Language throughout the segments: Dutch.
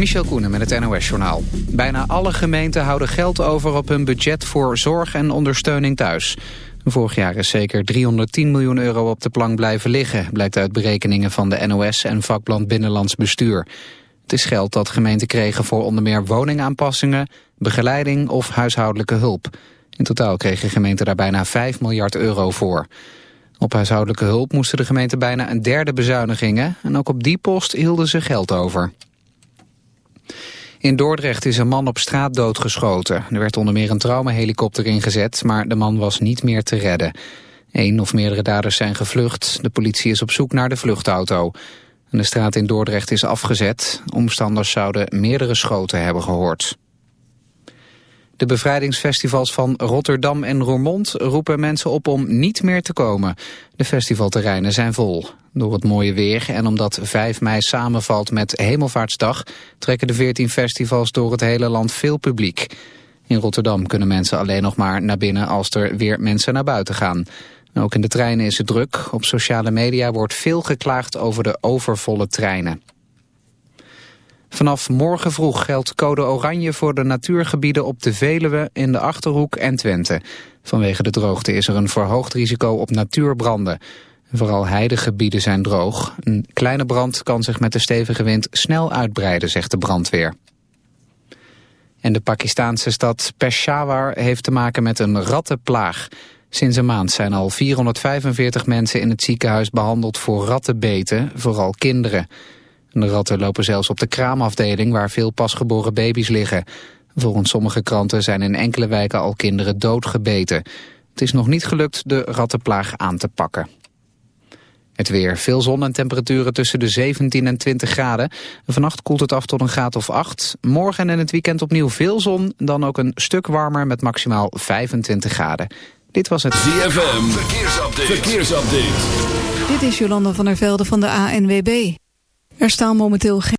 Michel Koenen met het NOS-journaal. Bijna alle gemeenten houden geld over op hun budget voor zorg en ondersteuning thuis. Vorig jaar is zeker 310 miljoen euro op de plank blijven liggen... blijkt uit berekeningen van de NOS en vakblad Binnenlands Bestuur. Het is geld dat gemeenten kregen voor onder meer woningaanpassingen... begeleiding of huishoudelijke hulp. In totaal kregen gemeenten daar bijna 5 miljard euro voor. Op huishoudelijke hulp moesten de gemeenten bijna een derde bezuinigingen... en ook op die post hielden ze geld over. In Dordrecht is een man op straat doodgeschoten. Er werd onder meer een traumahelikopter ingezet, maar de man was niet meer te redden. Eén of meerdere daders zijn gevlucht. De politie is op zoek naar de vluchtauto. de straat in Dordrecht is afgezet. Omstanders zouden meerdere schoten hebben gehoord. De bevrijdingsfestivals van Rotterdam en Roermond roepen mensen op om niet meer te komen. De festivalterreinen zijn vol. Door het mooie weer en omdat 5 mei samenvalt met Hemelvaartsdag... trekken de 14 festivals door het hele land veel publiek. In Rotterdam kunnen mensen alleen nog maar naar binnen als er weer mensen naar buiten gaan. Ook in de treinen is het druk. Op sociale media wordt veel geklaagd over de overvolle treinen. Vanaf morgen vroeg geldt code oranje voor de natuurgebieden op de Veluwe, in de Achterhoek en Twente. Vanwege de droogte is er een verhoogd risico op natuurbranden. Vooral heidegebieden zijn droog. Een kleine brand kan zich met de stevige wind snel uitbreiden, zegt de brandweer. En de Pakistaanse stad Peshawar heeft te maken met een rattenplaag. Sinds een maand zijn al 445 mensen in het ziekenhuis behandeld voor rattenbeten, vooral kinderen. De ratten lopen zelfs op de kraamafdeling waar veel pasgeboren baby's liggen. Volgens sommige kranten zijn in enkele wijken al kinderen doodgebeten. Het is nog niet gelukt de rattenplaag aan te pakken. Het weer. Veel zon en temperaturen tussen de 17 en 20 graden. Vannacht koelt het af tot een graad of 8. Morgen en in het weekend opnieuw veel zon. Dan ook een stuk warmer met maximaal 25 graden. Dit was het ZFM. Verkeersupdate. Verkeersupdate. Dit is Jolanda van der Velde van de ANWB. Er staan momenteel geen...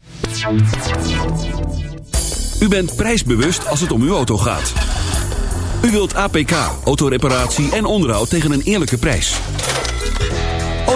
U bent prijsbewust als het om uw auto gaat. U wilt APK, autoreparatie en onderhoud tegen een eerlijke prijs.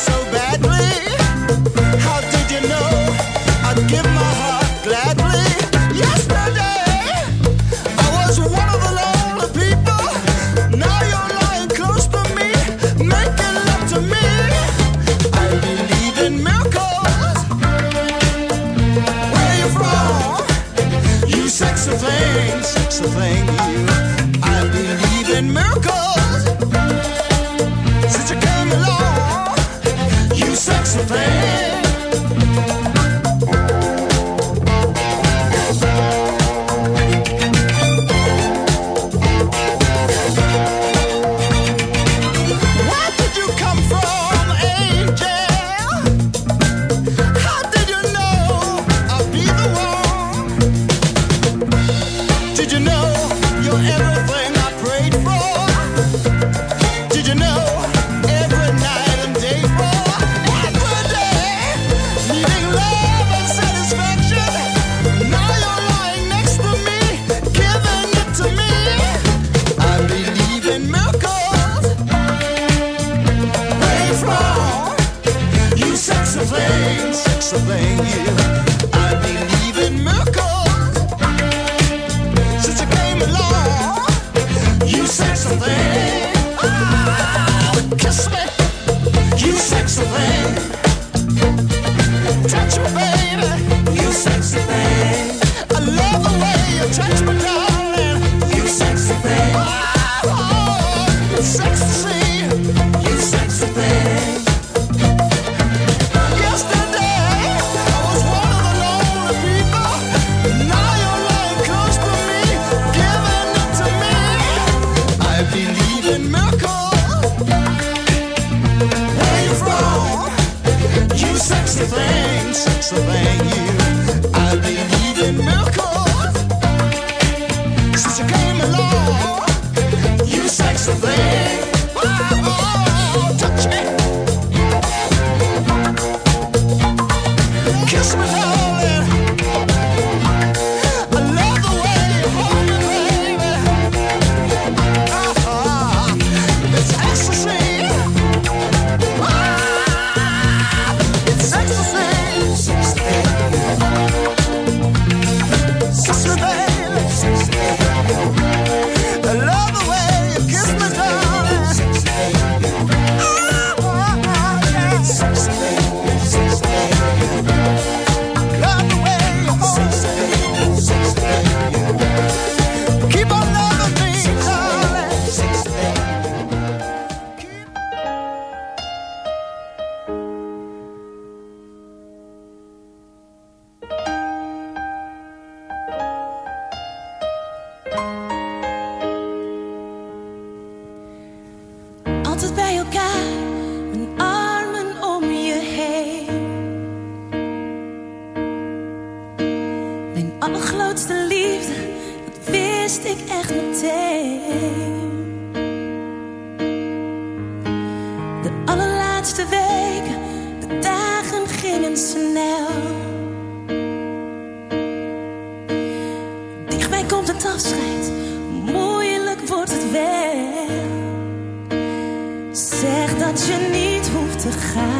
so badly.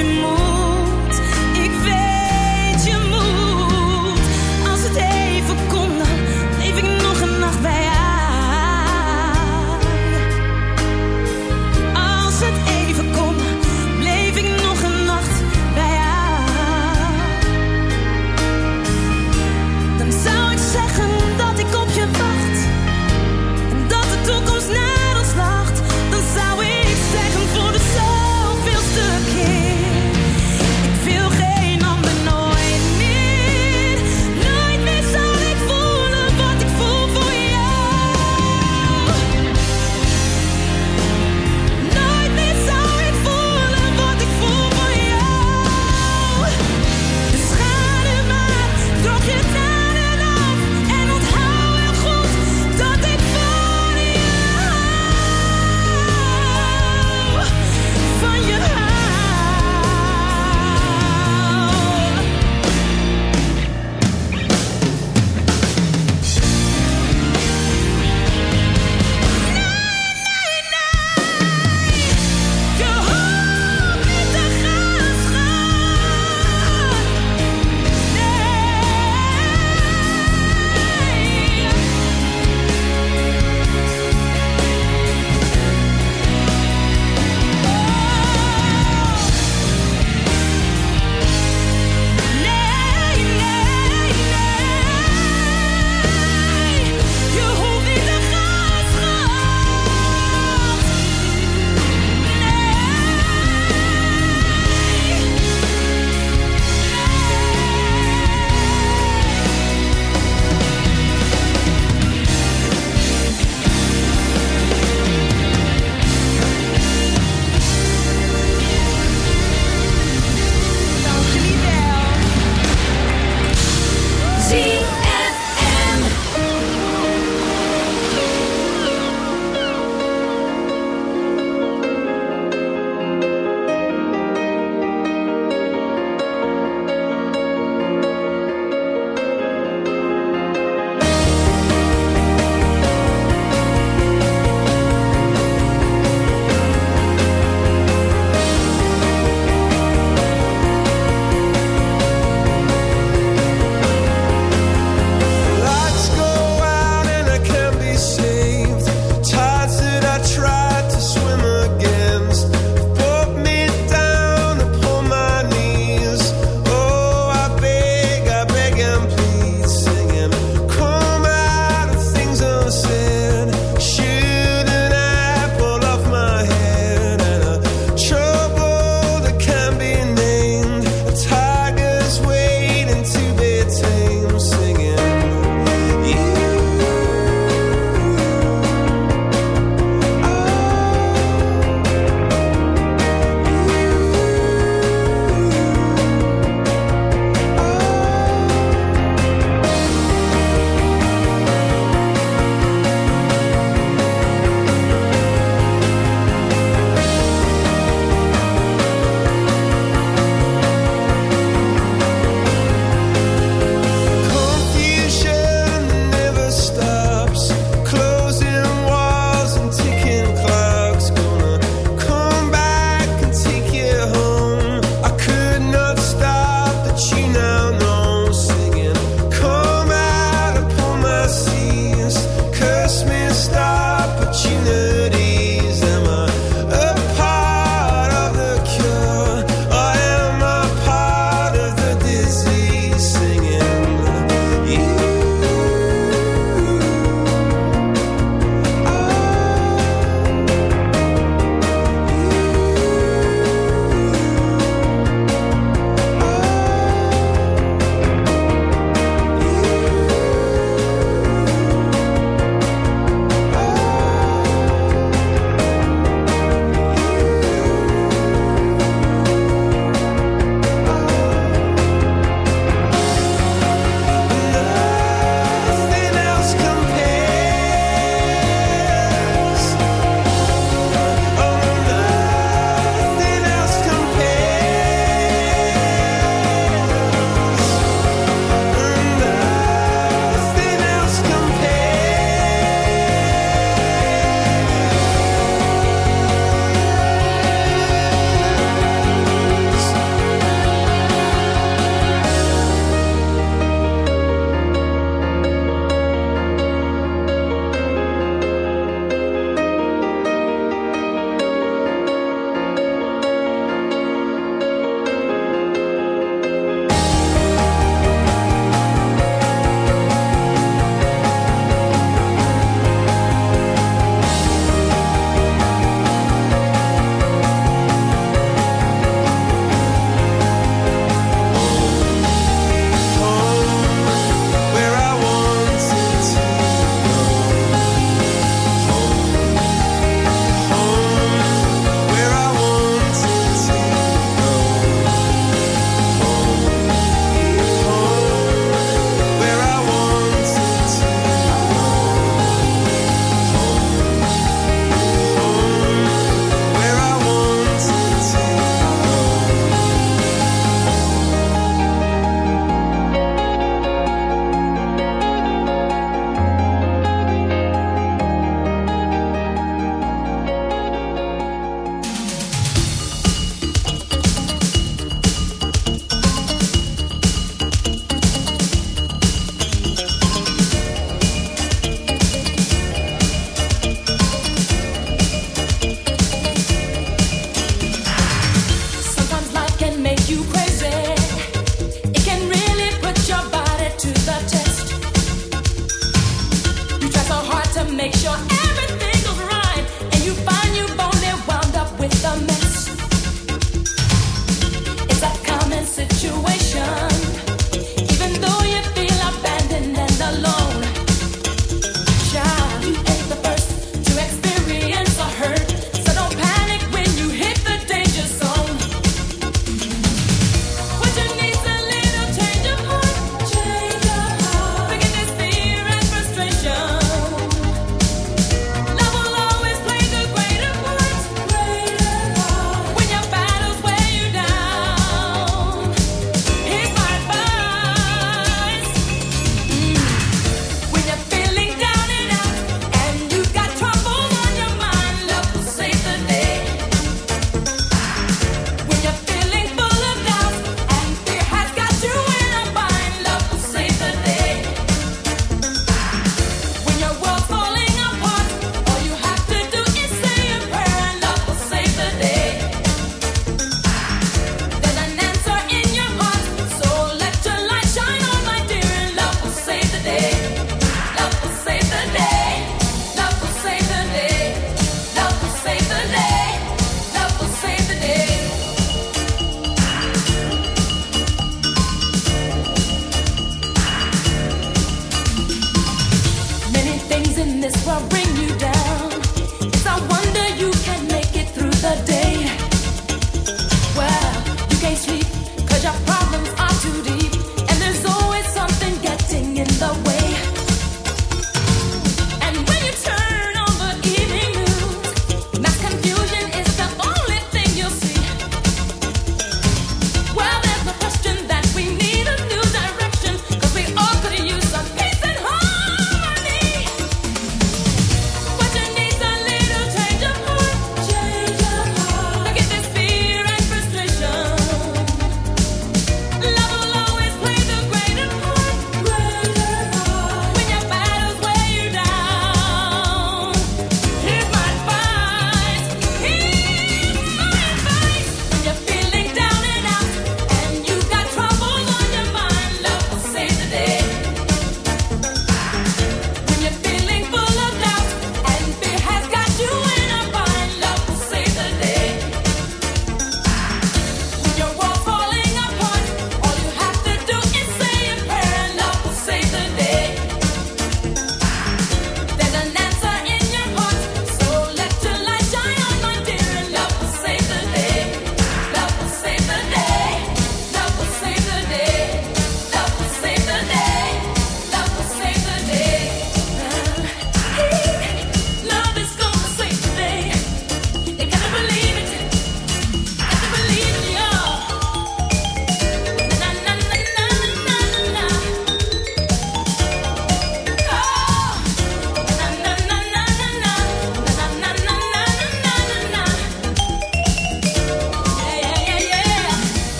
to move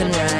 and right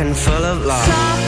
And full of love.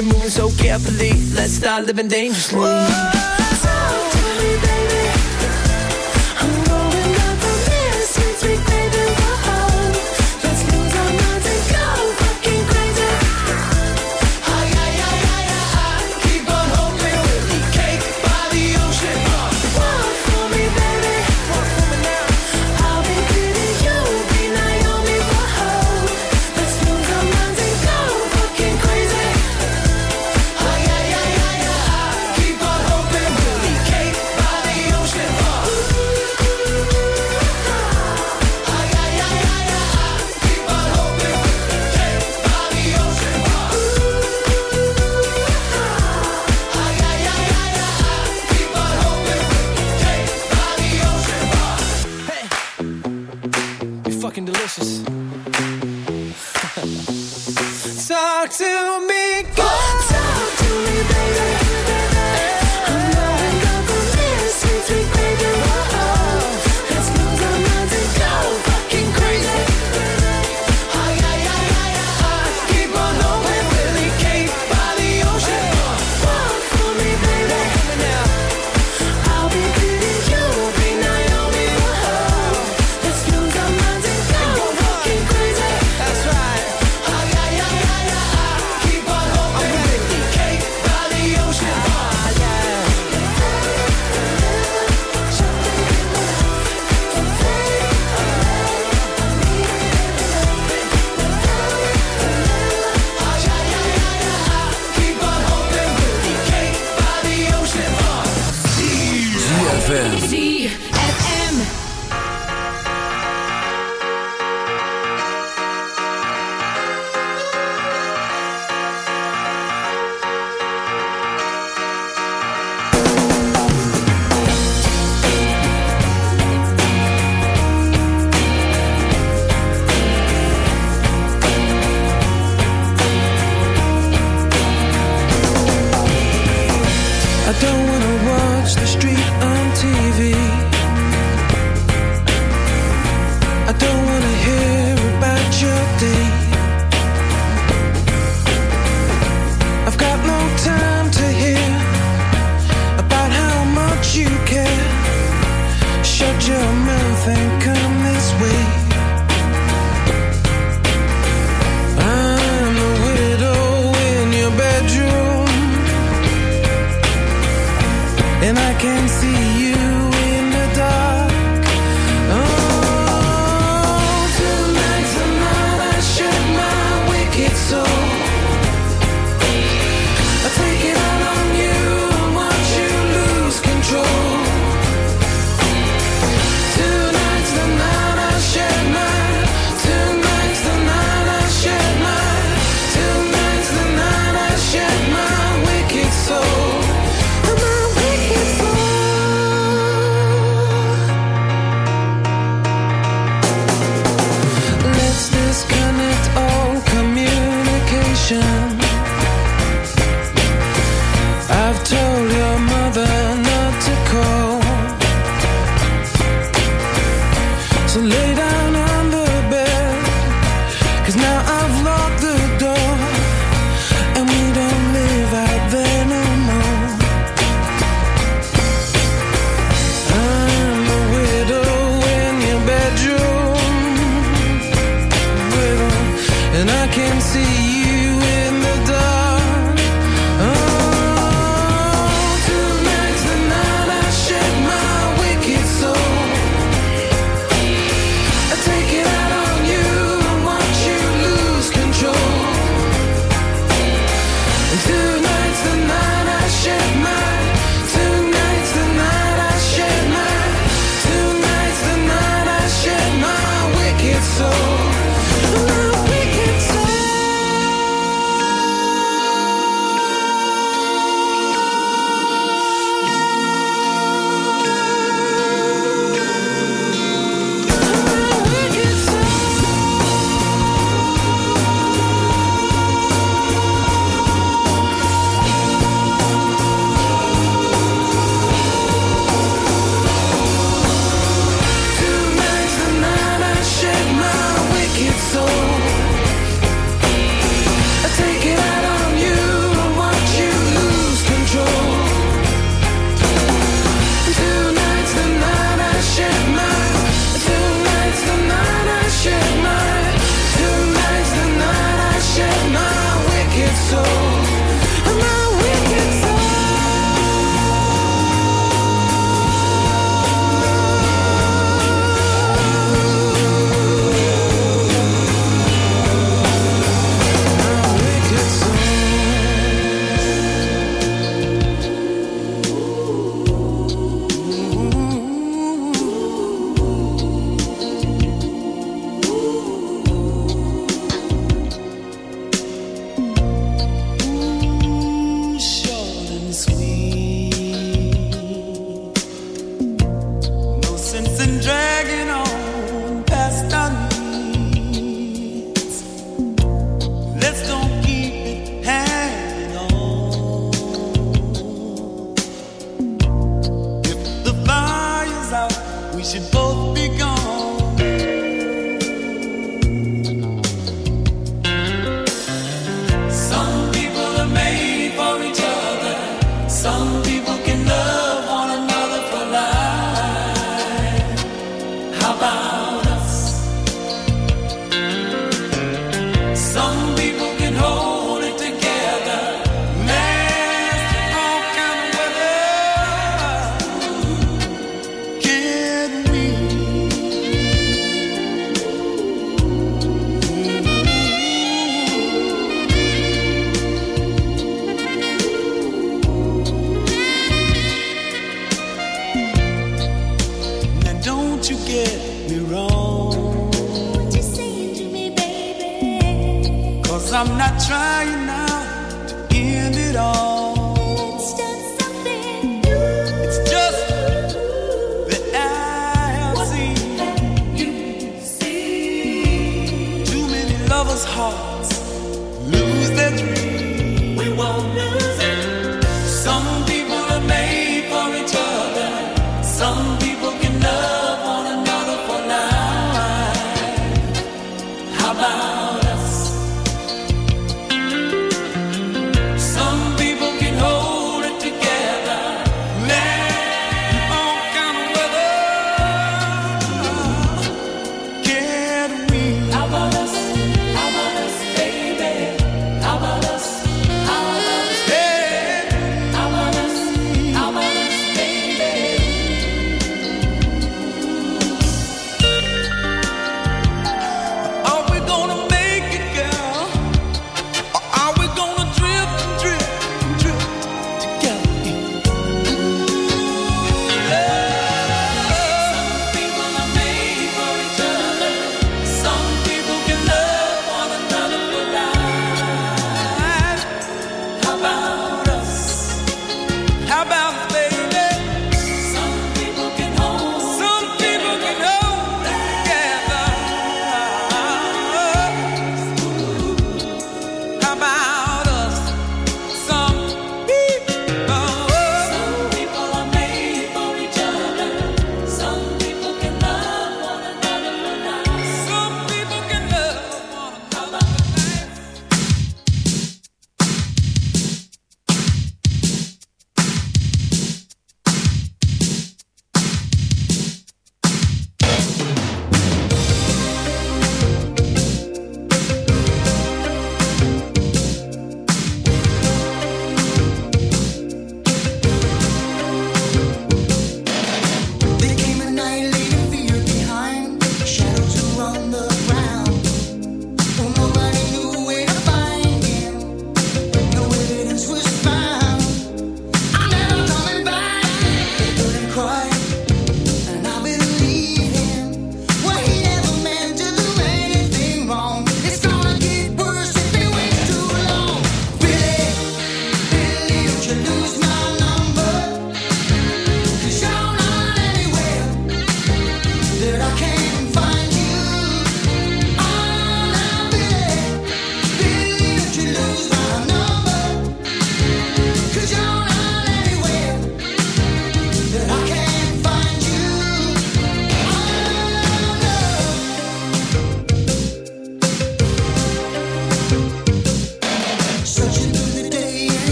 you're moving so carefully. Let's start living dangerously. Whoa, talk to me, baby. Easy.